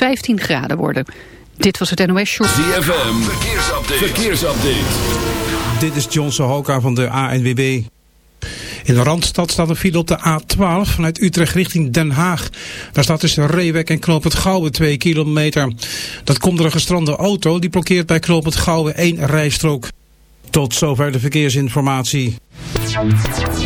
15 graden worden. Dit was het NOS Short. ZFM, verkeersupdate. verkeersupdate. Dit is John Sohoka van de ANWB. In de Randstad staat een file op de A12 vanuit Utrecht richting Den Haag. Daar staat tussen Reewek en Knoop het Gouwen 2 kilometer. Dat komt door een gestrande auto die blokkeert bij Knoop het Gouwen één rijstrook. Tot zover de verkeersinformatie. In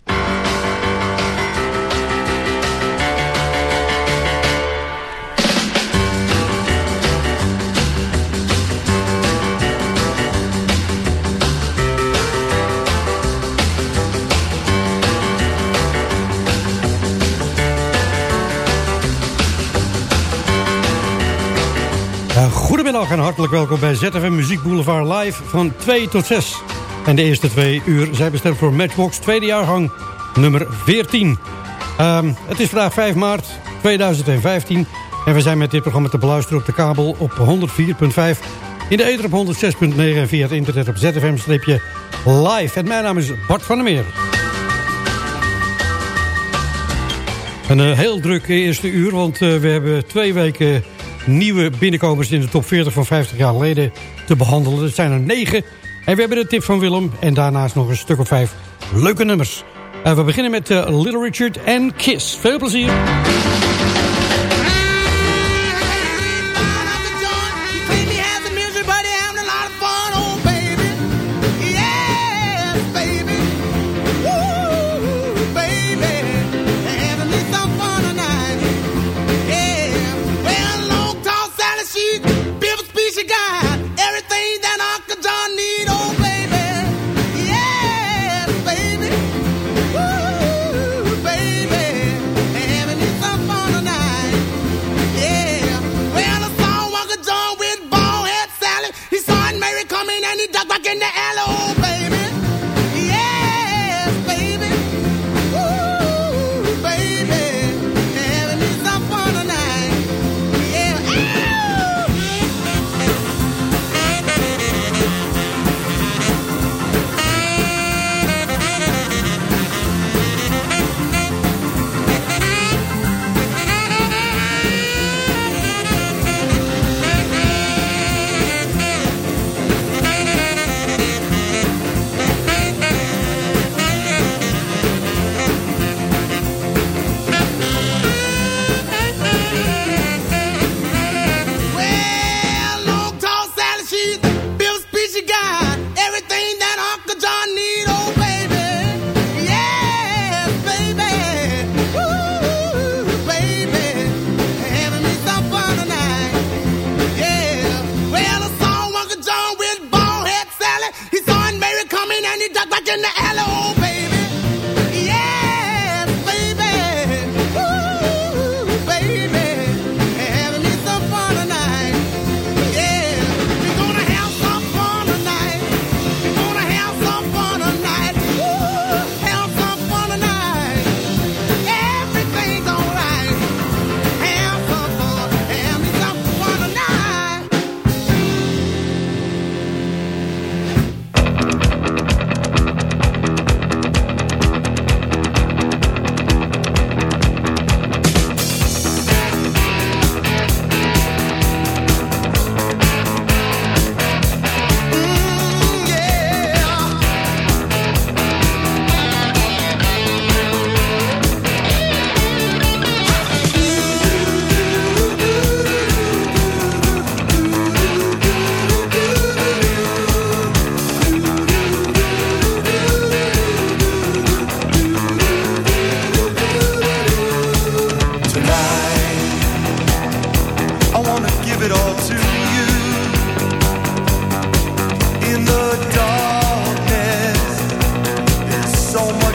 Goedemiddag en hartelijk welkom bij ZFM Muziek Boulevard Live van 2 tot 6. En de eerste twee uur zijn bestemd voor Matchbox tweede jaargang nummer 14. Ehm, het is vandaag 5 maart 2015 en we zijn met dit programma te beluisteren op de kabel op 104.5... in de ether op 106.9 en via het internet op ZFM-live. En mijn naam is Bart van der Meer. Een eh, heel druk eerste uur, want eh, we hebben twee weken nieuwe binnenkomers in de top 40 van 50 jaar geleden te behandelen. Het zijn er negen. En we hebben de tip van Willem en daarnaast nog een stuk of vijf leuke nummers. Eh, we beginnen met eh, Little Richard en Kiss. Veel plezier.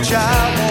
So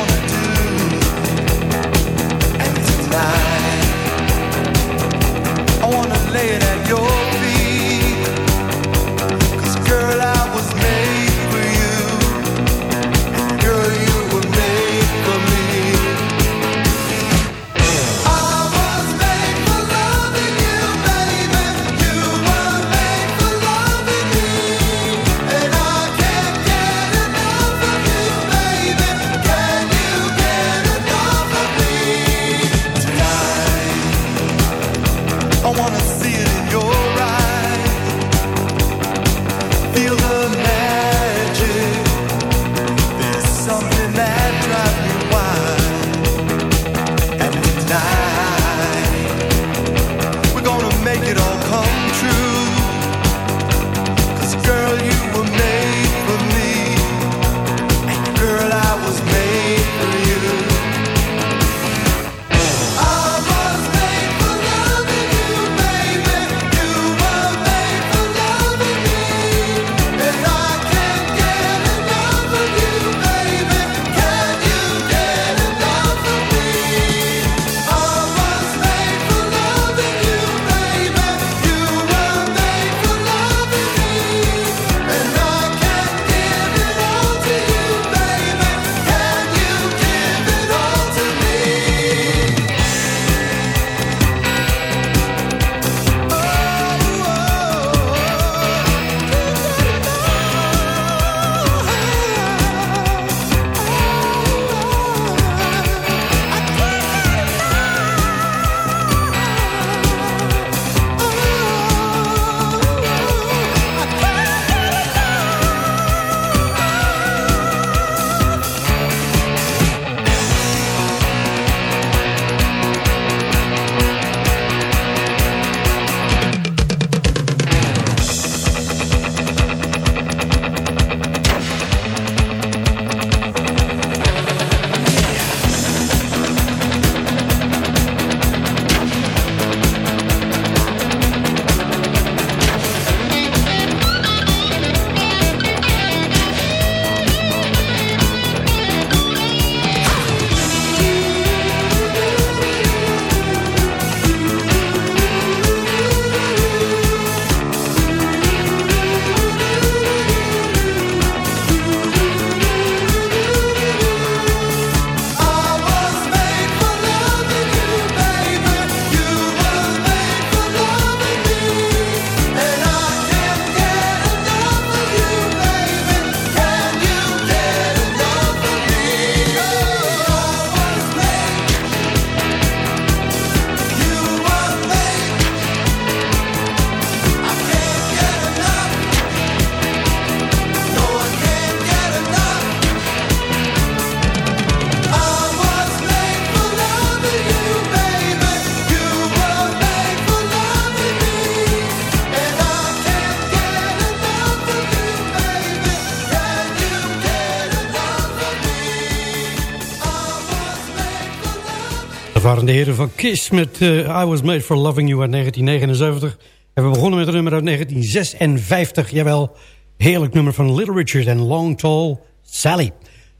heren van Kiss met eh, I Was Made For Loving You uit 1979. En we begonnen met een nummer uit 1956. Jawel, heerlijk nummer van Little Richard en Long Tall Sally.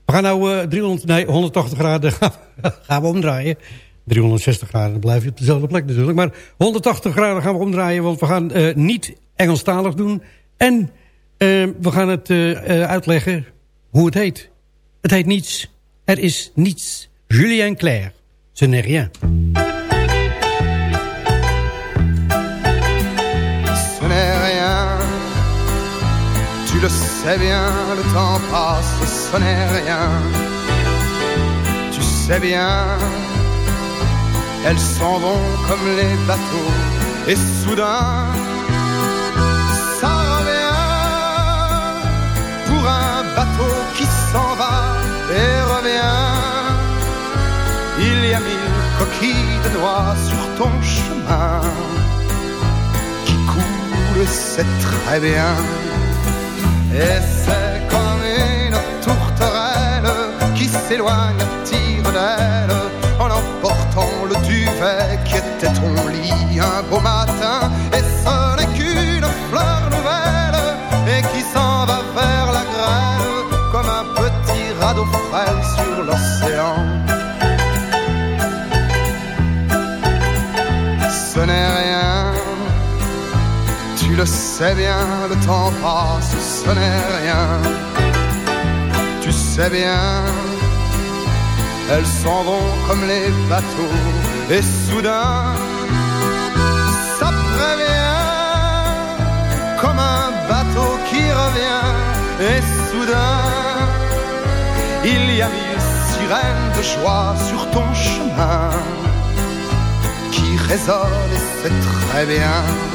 We gaan nou eh 300, nee, 180 graden gaan we omdraaien. 360 graden, dan blijf je op dezelfde plek natuurlijk. Maar 180 graden gaan we omdraaien, want we gaan eh, niet Engelstalig doen. En eh, we gaan het eh, eh, uitleggen hoe het heet. Het heet niets. Er is niets. Julien Claire. Ce n'est rien. Ce n'est rien, tu le sais bien, le temps passe, ce n'est rien. Tu sais bien, elles s'en vont comme les bateaux, et soudain, ça revient pour un bateau qui s'en va et revient. Il y a mille coquilles de noix sur ton chemin qui coule, c'est très bien. Et c'est comme une tourterelle qui s'éloigne à tire d'elle en emportant le duvet qui était ton lit un beau matin. Et ce n'est qu'une fleur nouvelle et qui s'en va vers la grêle comme un petit radeau frêle sur l'océan. Le sais bien, le temps passe, ce n'est rien. Tu sais bien, elles s'en vont comme les bateaux. Et soudain, ça prévient, comme un bateau qui revient. Et soudain, il y a mille sirènes de joie sur ton chemin qui résonnent et c'est très bien.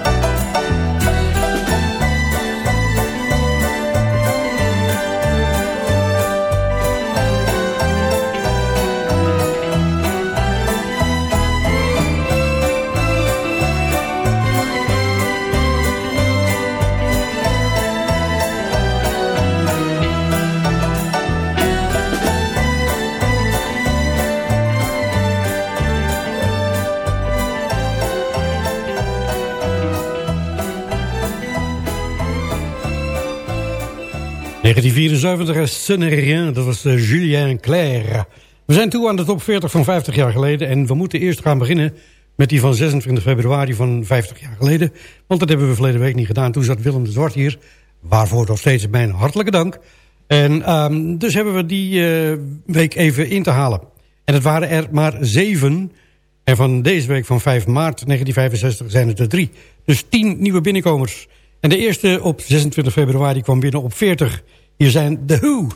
...1974 en Ce n'est rien, dat was eh, Julien Clerc. We zijn toe aan de top 40 van 50 jaar geleden... en we moeten eerst gaan beginnen met die van 26 februari van 50 jaar geleden. Want dat hebben we verleden week niet gedaan. Toen zat Willem de Zwart hier, waarvoor nog steeds mijn hartelijke dank. En ehm, dus hebben we die eh, week even in te halen. En het waren er maar zeven... En van deze week van 5 maart 1965 zijn het er drie. Dus 10 nieuwe binnenkomers. En de eerste op 26 februari kwam binnen op 40. Hier zijn The Who.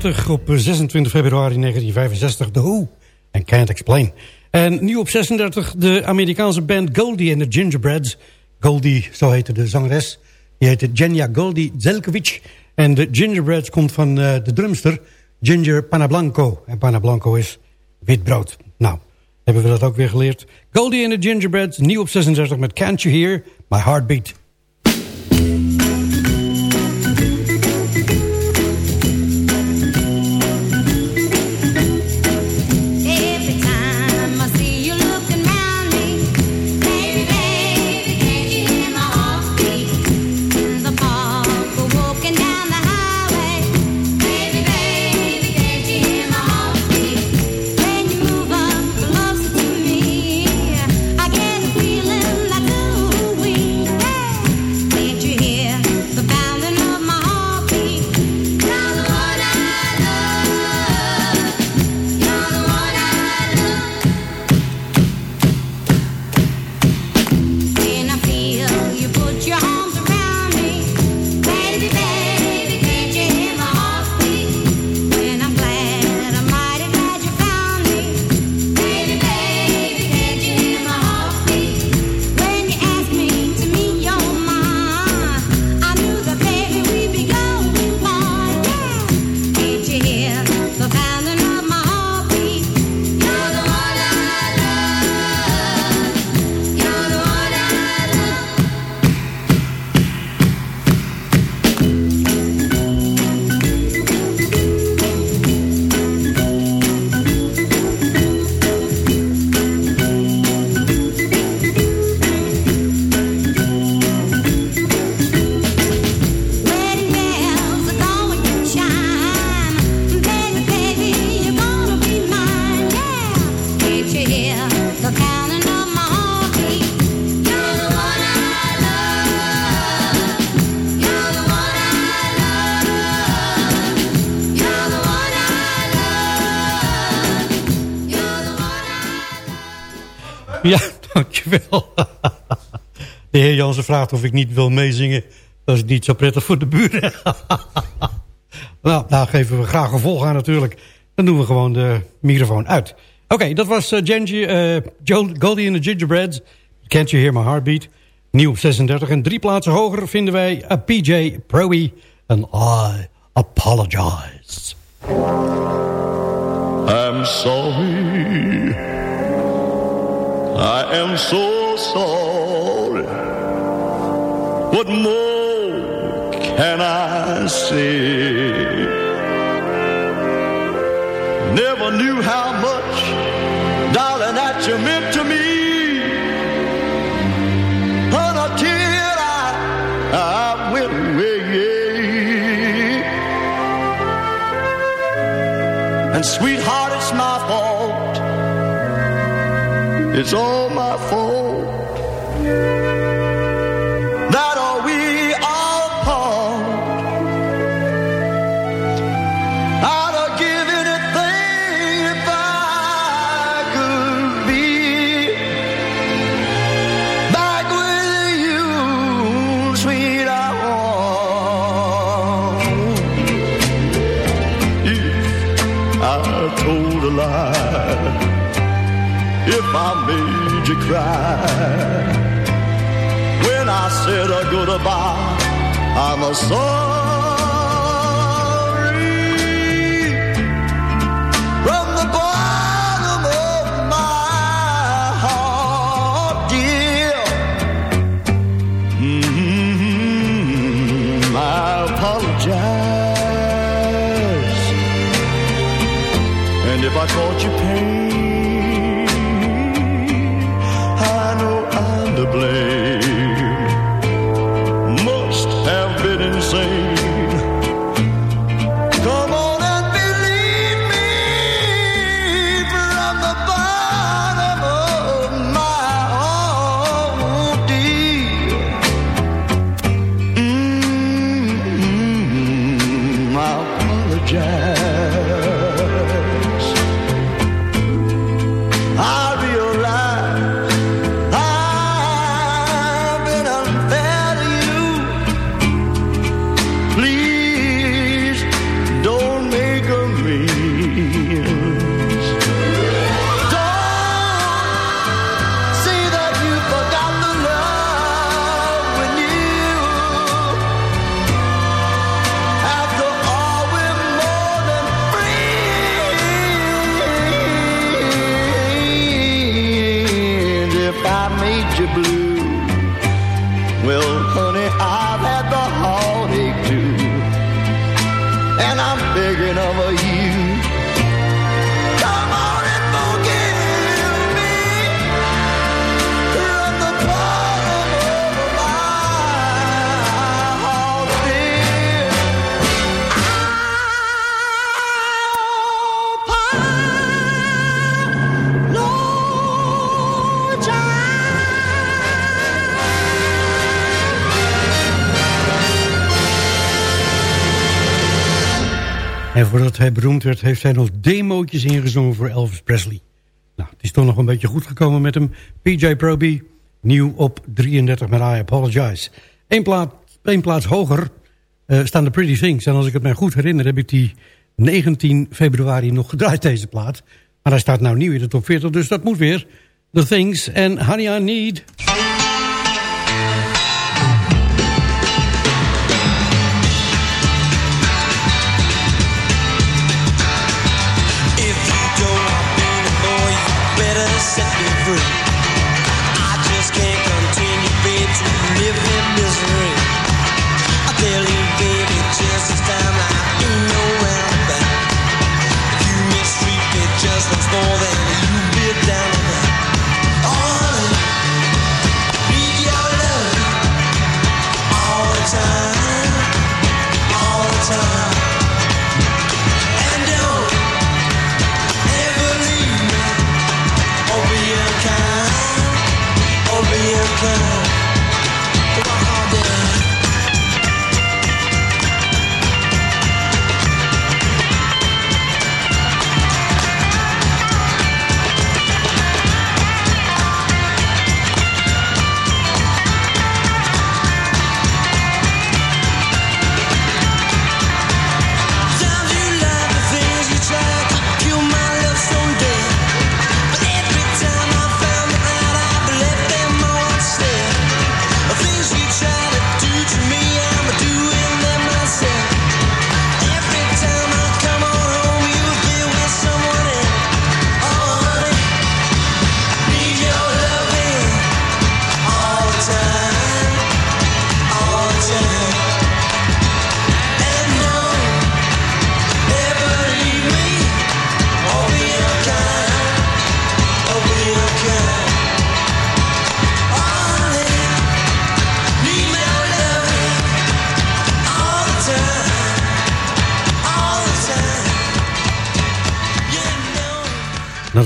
40 op 26 februari 1965 The Who. En Can't Explain. En nieuw op 36 de Amerikaanse band Goldie en de Gingerbreads. Goldie, zo heette de zangeres. Die heette Jenja Goldie Zelkovic. En de Gingerbreads komt van eh, de drumster Ginger Panablanco. En Panablanco is wit brood. Nou, hebben we dat ook weer geleerd. Goldie en de Gingerbreads, nieuw op 36 met Can't You Hear My Heartbeat. Jansen vraagt of ik niet wil meezingen. Dat is niet zo prettig voor de buren. nou, daar geven we graag een volg aan natuurlijk. Dan doen we gewoon de microfoon uit. Oké, dat was eh, Genji, eh, Goldie and the Gingerbreads. Can't You Hear My Heartbeat. Nieuw op 36. En drie plaatsen hoger vinden wij a PJ Proe en I Apologize. I'm sorry. I am so sorry. What more can I say? Never knew how much, darling, that you meant to me. Until I, I went away. And sweetheart, it's my fault. It's all my fault. I made you cry, when I said a goodbye, I'm a sorry from the bottom of my heart, dear. Mm, I apologize. And if I caused you hij beroemd werd, heeft hij nog demootjes ingezongen voor Elvis Presley. Nou, het is toch nog een beetje goed gekomen met hem. PJ Proby, nieuw op 33 met I Apologize. Eén, plaats hoger eh, staan de Pretty Things. En als ik het mij goed herinner, heb ik die 19 februari nog gedraaid, deze plaat. Maar hij staat nou nieuw in de top 40, dus dat moet weer. The Things en Honey I Need.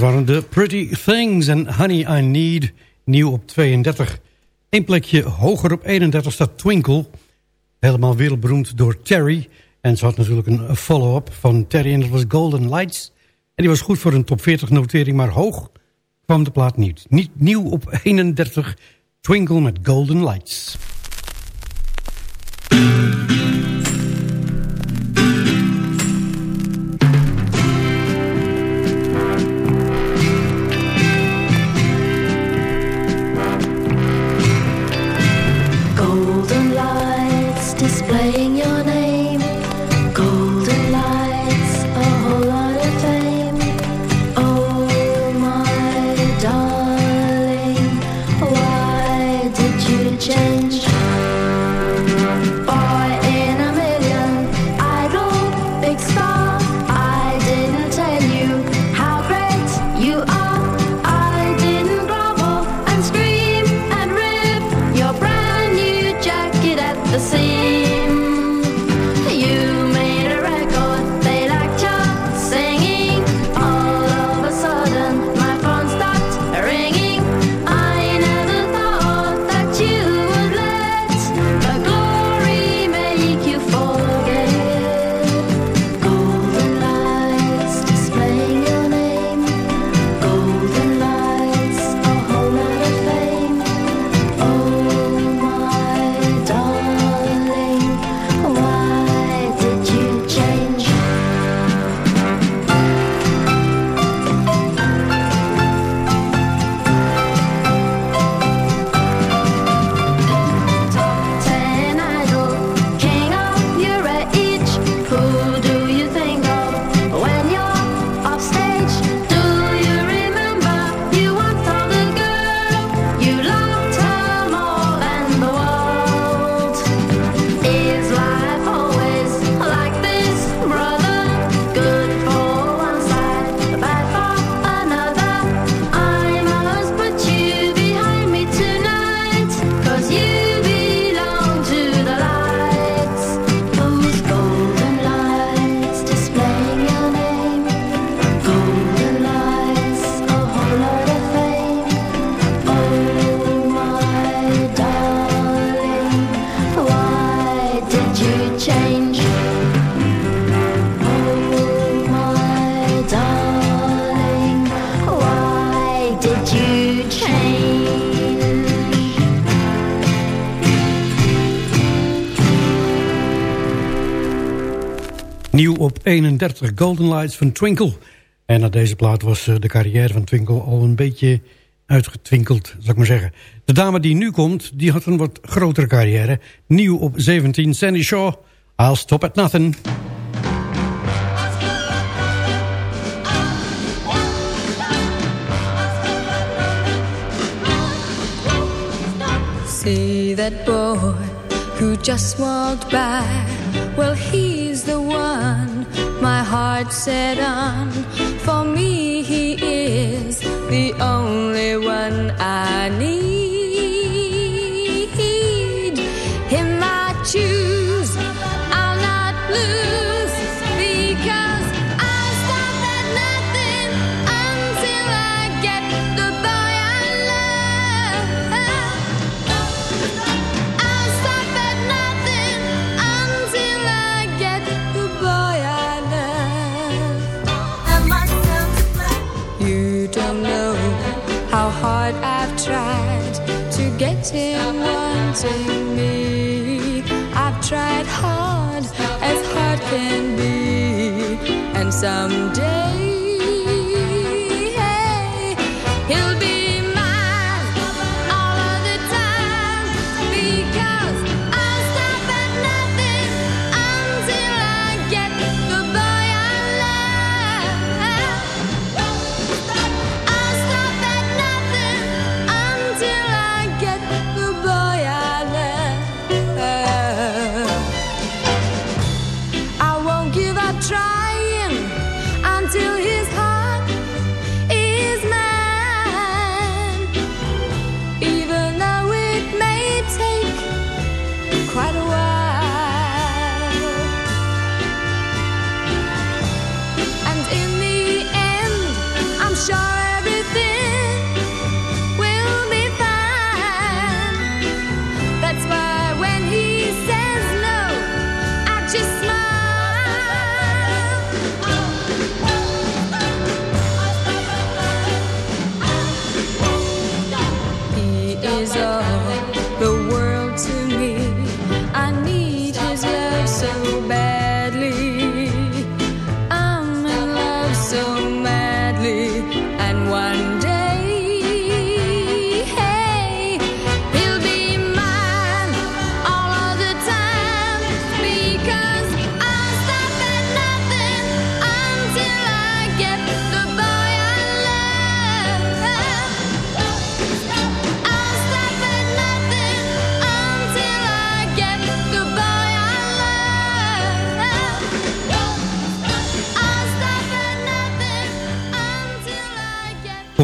Waren de Pretty Things en Honey I Need, nieuw op 32. Eén plekje hoger op 31 staat Twinkle. Helemaal wereldberoemd door Terry. En ze had natuurlijk een follow-up van Terry en dat was Golden Lights. En die was goed voor een top 40 notering, maar hoog kwam de plaat niet. Niet nieuw op 31, Twinkle met Golden Lights. 30, Golden Lights van Twinkle. En na deze plaat was eh, de carrière van Twinkle al een beetje uitgetwinkeld, zou ik maar zeggen. De dame die nu komt, die had een wat grotere carrière. Nieuw op 17, Sandy Shaw, I'll Stop At Nothing. See that boy who just walked by Well, he's the one my heart set on. For me, he is the only one I need. wanting, wanting me. I've tried hard, as hard can be, and someday.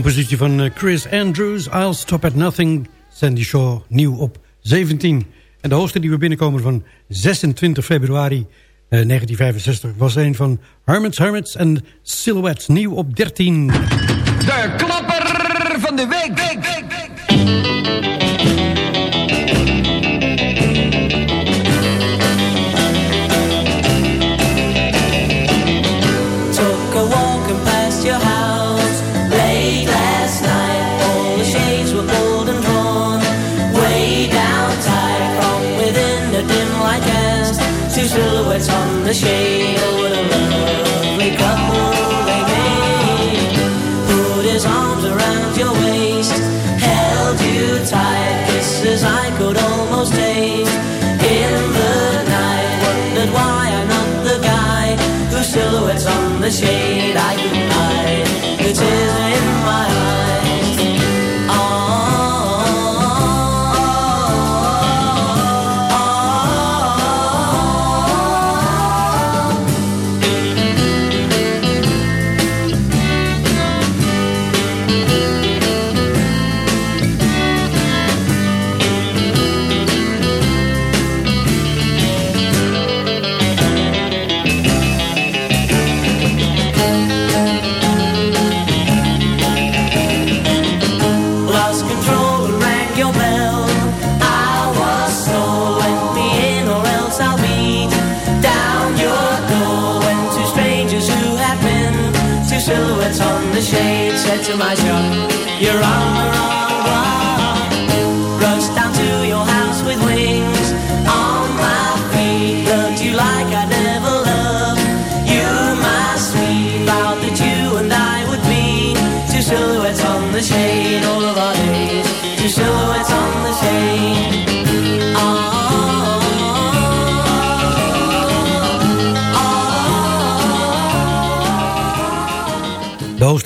Positie van eh, Chris Andrews, I'll Stop at Nothing, Sandy Shaw, nieuw op 17. En de hoogste die we binnenkomen van 26 februari eh, 1965 was een van Hermits, Hermits en Silhouettes, nieuw op 13. De klapper van de week, week. machine.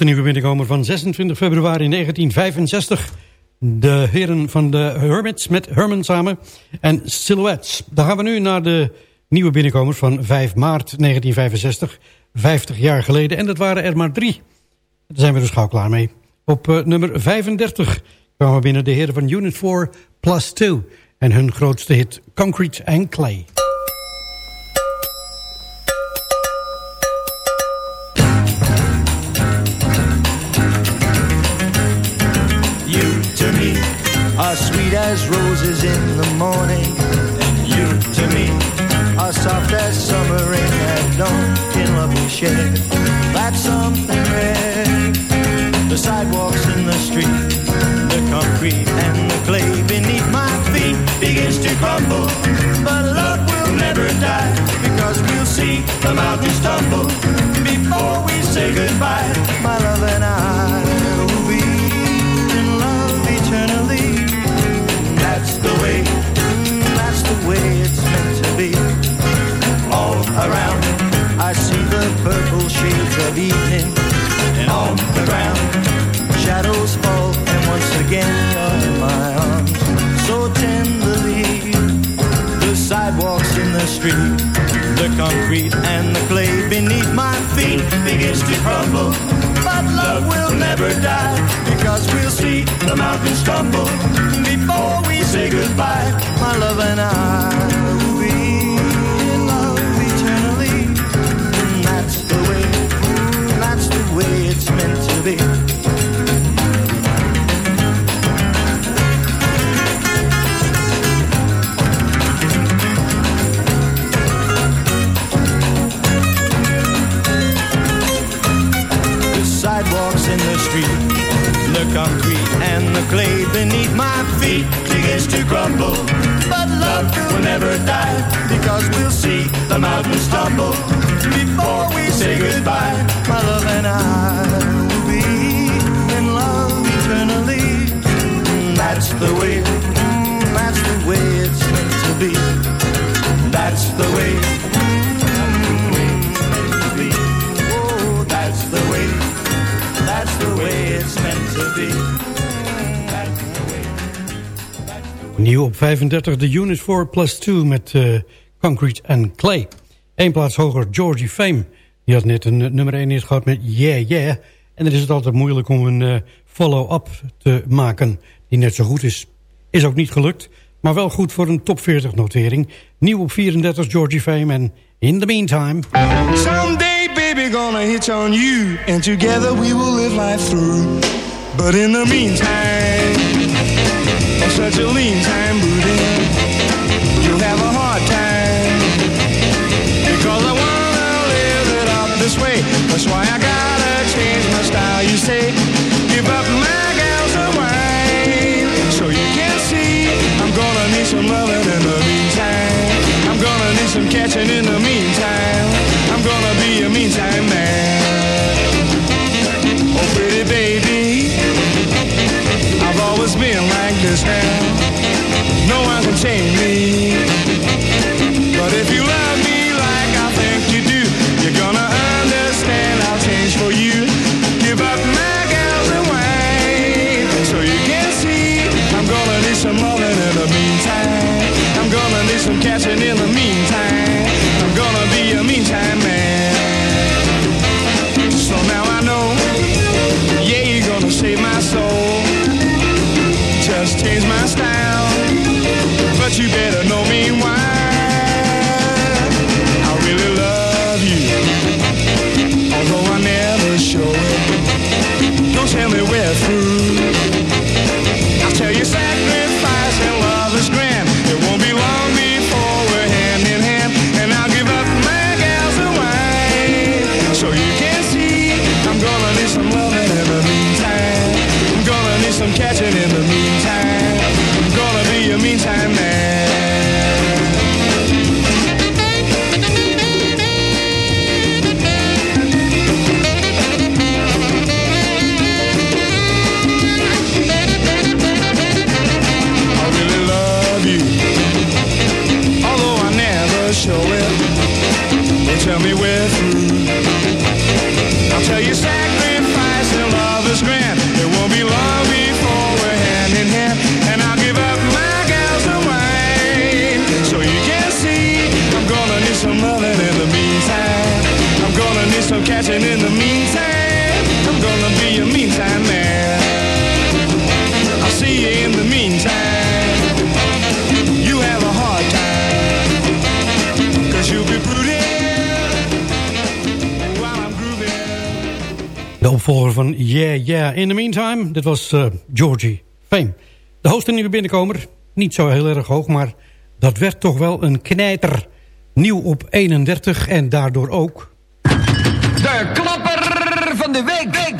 De nieuwe binnenkomer van 26 februari 1965. De heren van de Hermits met Herman samen en Silhouettes. Dan gaan we nu naar de nieuwe binnenkomers van 5 maart 1965. 50 jaar geleden. En dat waren er maar drie. Daar zijn we dus gauw klaar mee. Op eh, nummer 35 kwamen binnen de heren van Unit 4 Plus 2. En hun grootste hit Concrete and Clay. Soft as summer rain at dawn in love we share. That's something rare. The sidewalks in the street, the concrete and the clay beneath my feet begins to crumble, but love will never die because we'll see the mountains tumble before we say goodbye. My love and I I see the purple shades of evening, and on the ground, shadows fall, and once again you're in my arms, so tenderly. The sidewalks in the street, the concrete and the clay beneath my feet begins to crumble. But love will never die because we'll see the mountains tumble 35, de Unit 4 plus 2 met eh, Concrete and Clay. Eén plaats hoger, Georgie Fame. Die had net een eh, nummer 1 hit gehad met Yeah Yeah. En dan is het altijd moeilijk om een eh, follow-up te maken die net zo goed is. Is ook niet gelukt, maar wel goed voor een top 40 notering. Nieuw op 34, Georgie Fame en In the Meantime... Someday, baby, gonna hitch on you, and together we will live life through. But in the meantime, such a lean time, booty, you'll have a hard time. Because I wanna live it up this way. That's why I gotta change my style. You say, give up my gals a wine. So you can see, I'm gonna need some loving in the meantime. I'm gonna need some catching in the meantime. I'm gonna be a meantime man. Oh, pretty baby, I've always been like this. No one can tame me. But if you but you better And in the meantime, I'm gonna be a meantime man. I'll see you in the meantime. You have a hard time. Cause you'll be brooding while I'm grooving. De opvolger van Yeah Yeah in the Meantime, dit was eh, Georgie Fame. De hoogste nieuwe binnenkomer, niet zo heel erg hoog, maar dat werd toch wel een knijter. Nieuw op 31 en daardoor ook de klapper van de week.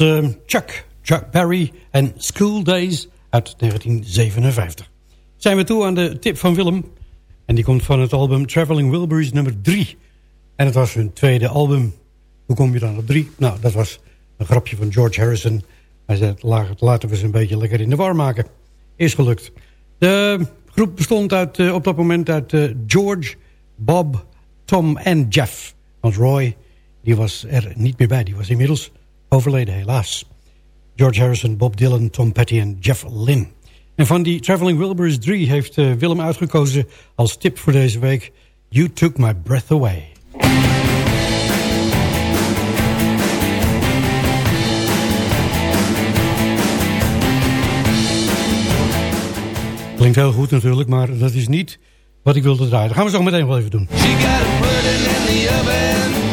Eh, Chuck, Chuck Berry en School Days uit 1957. Zijn we toe aan de tip van Willem. En die komt van het album Traveling Wilburys nummer 3. En het was hun tweede album. Hoe kom je dan op 3? Nou, dat was een grapje van George Harrison. Hij zei, "La- laten we ze een beetje lekker in de war maken. Is gelukt. De groep bestond uit, eh, op dat moment uit eh, George, Bob, Tom en Jeff. Want Roy, die was er niet meer bij. Die was inmiddels overleden, helaas. George Harrison, Bob Dylan, Tom Petty en Jeff Lynne. En van die Traveling Wilburys 3 heeft eh, Willem uitgekozen als tip voor deze week... You Took My Breath Away. Klinkt heel goed natuurlijk, maar dat is niet wat ik wilde draaien. Dat gaan we zo meteen wel even doen. Got in the oven,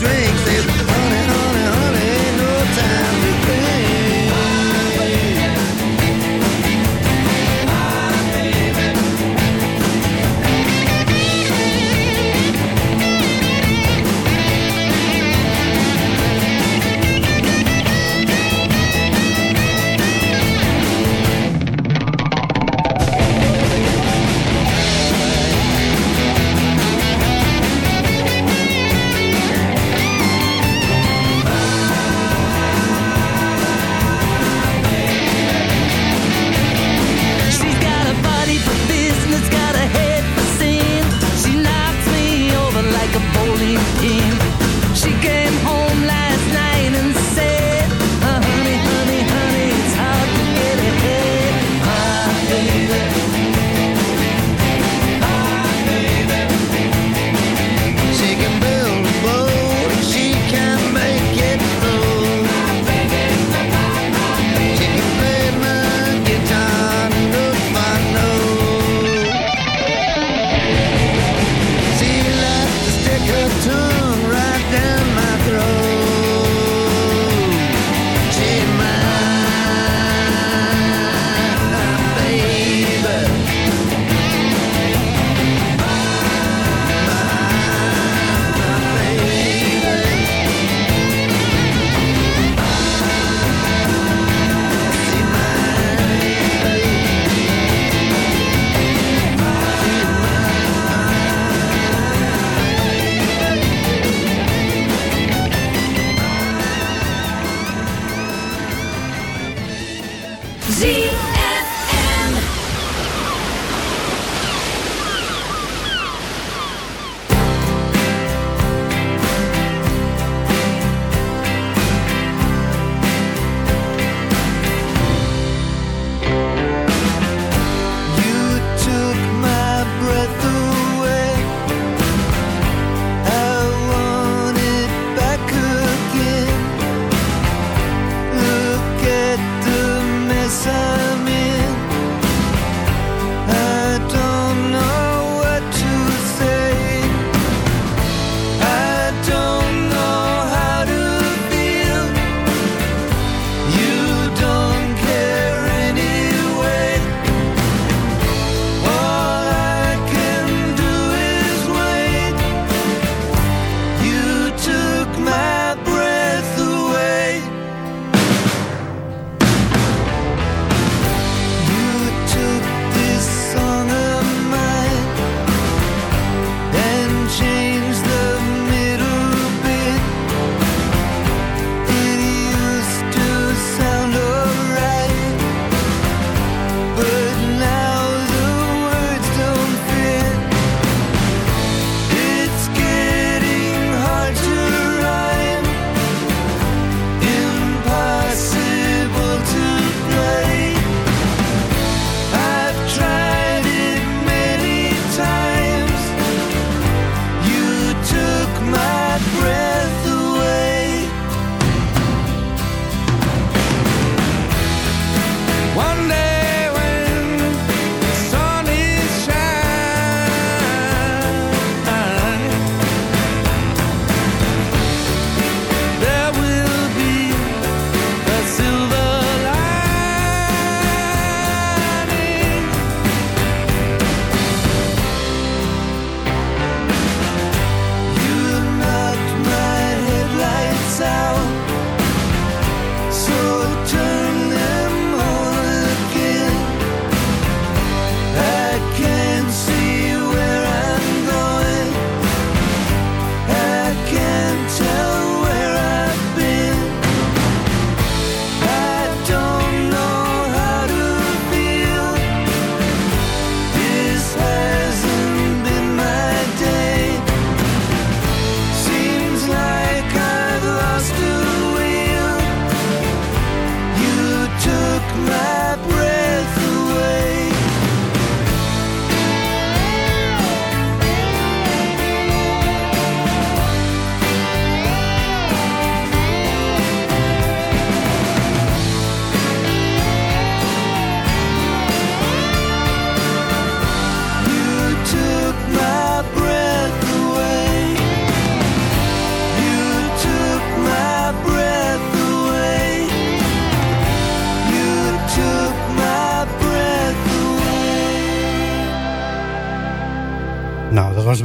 drinks.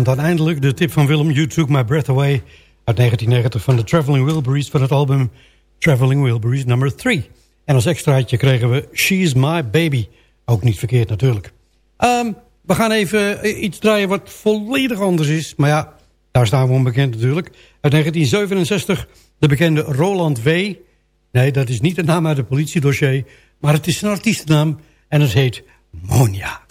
Was hem dan eindelijk. De tip van Willem, You Took My Breath Away... uit 1990 van de Traveling Wilburys... van het album Traveling Wilburys nummer 3. En als extraatje kregen we She's My Baby. Ook niet verkeerd natuurlijk. Ehm, we gaan even eh, iets draaien wat volledig anders is. Maar ja, daar staan we onbekend natuurlijk. Uit 1967 de bekende Roland W. Nee, dat is niet de naam uit het politiedossier... maar het is een artiestennaam en het heet Monia.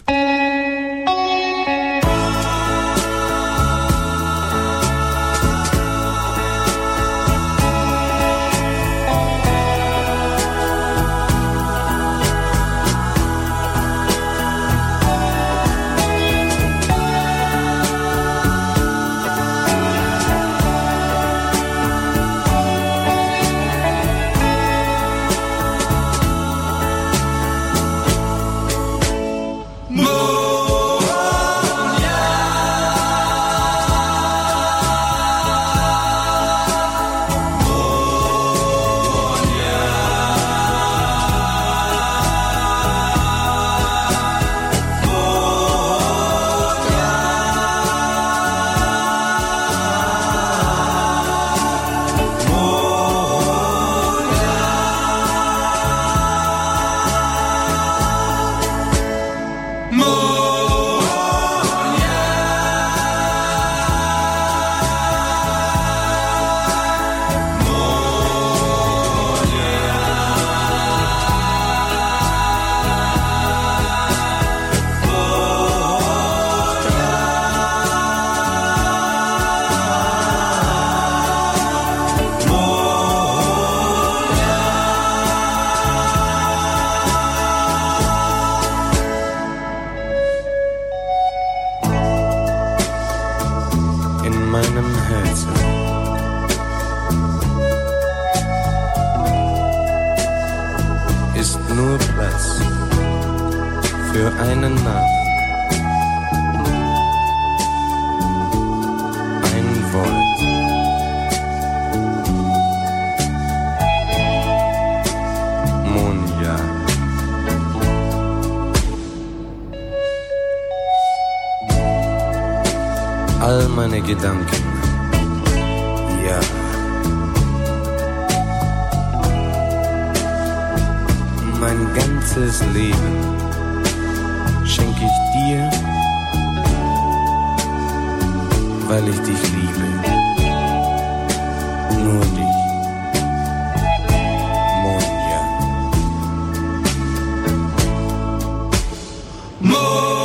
De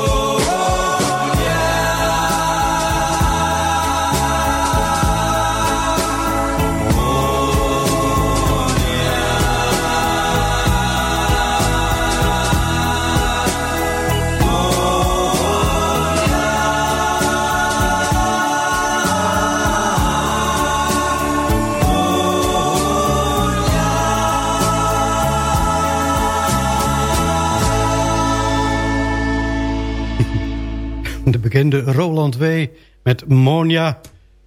Roland W. met Monia.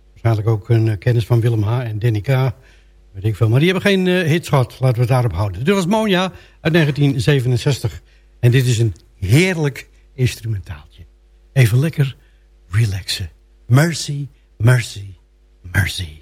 Waarschijnlijk ook een eh, kennis van Willem H. en Danny K. Weet ik veel. Maar die hebben geen eh, hits gehad. Laten we het daarop houden. Dit was Monia uit 1967. En dit is een heerlijk instrumentaaltje. Even lekker relaxen. Mercy, mercy. Mercy,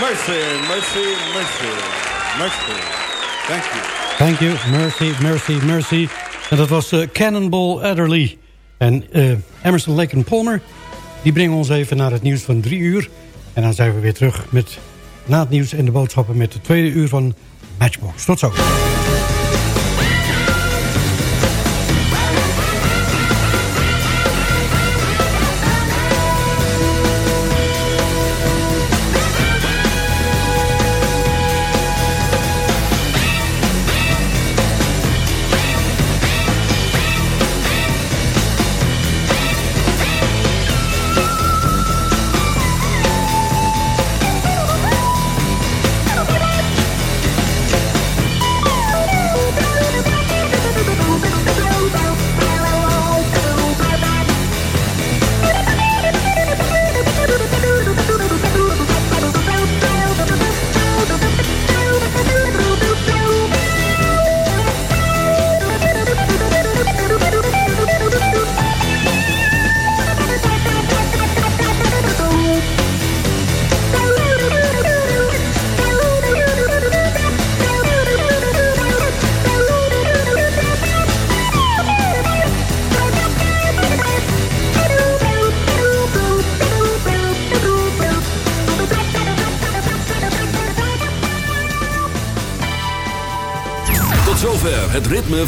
Mercy, mercy, mercy, mercy. Thank you. Thank you, mercy, mercy, mercy. En dat was eh, Cannonball Adderley. En eh, Emerson, Lake en Palmer, die brengen ons even naar het nieuws van drie uur. En dan zijn we weer terug met na het nieuws en de boodschappen met de tweede uur van Matchbox. Tot zo.